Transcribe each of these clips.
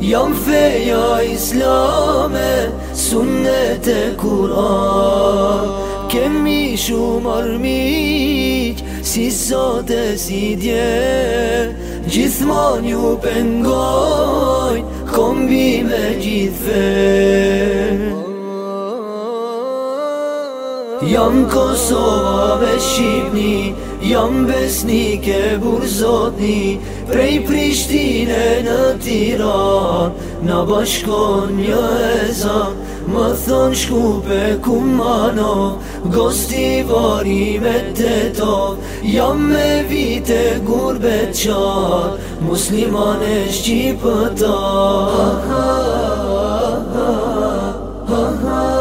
Jam feja islame Sunnet e kuran Kemi shumë armik Si sate si dje Gjithman ju pengoj Kombi me gjithve Jam Kosova dhe Shqipni Jam besnik e burzotni Prej Prishtine në Tiran Në bashkon një ezan Më thon shkupe kumano Gosti vari me teto Jam me vite gurbe qar Musliman e Shqipëtar Ha ha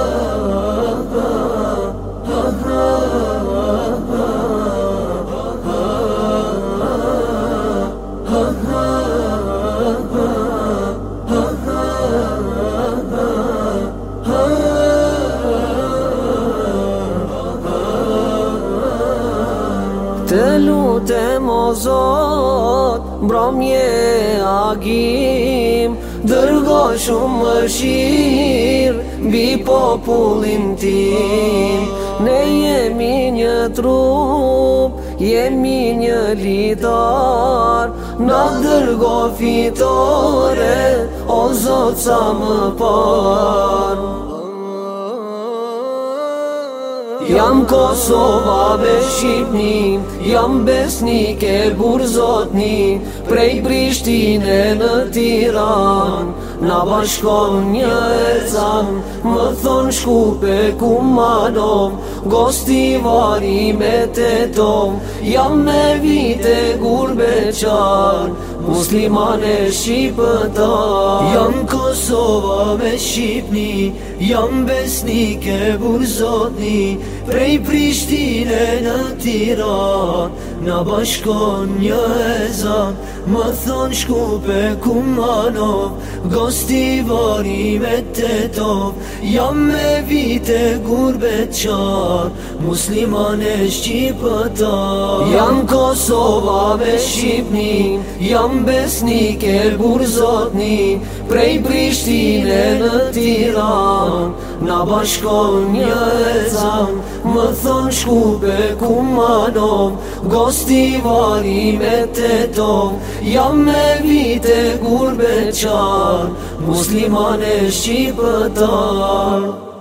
O mozot Mbrom je agim Dërgo shumë më shirë Bi popullin tim Ne jemi një trup Jemi një litar Në dërgo fitore O zotë sa më parë Jam Kosova dhe Shqipni, jam besnik e burzotni Prej Prishtine në Tiran, na bashkon një e zan Më thonë shkupe ku madom, gostivari me të tom Jam me vite gurbe qanë Muslimane Shqipëtar Jam Kosova me Shqipni Jam besnik e burzotni Prej Prishtine në Tiran Në bashkon një ezan Më thonë shkupe kumanov Gostivari me tetov Jam me vite gurbet qar Muslimane Shqipëtar Jam Kosova me Shqipni Jam besnik e burzotni zotni Prej Prishtine në Tiran Na bashkon një e zan Më thon shkupe ku manom Gosti vali me të tom Jam me vite gurbet qan Muslimane shqipëtar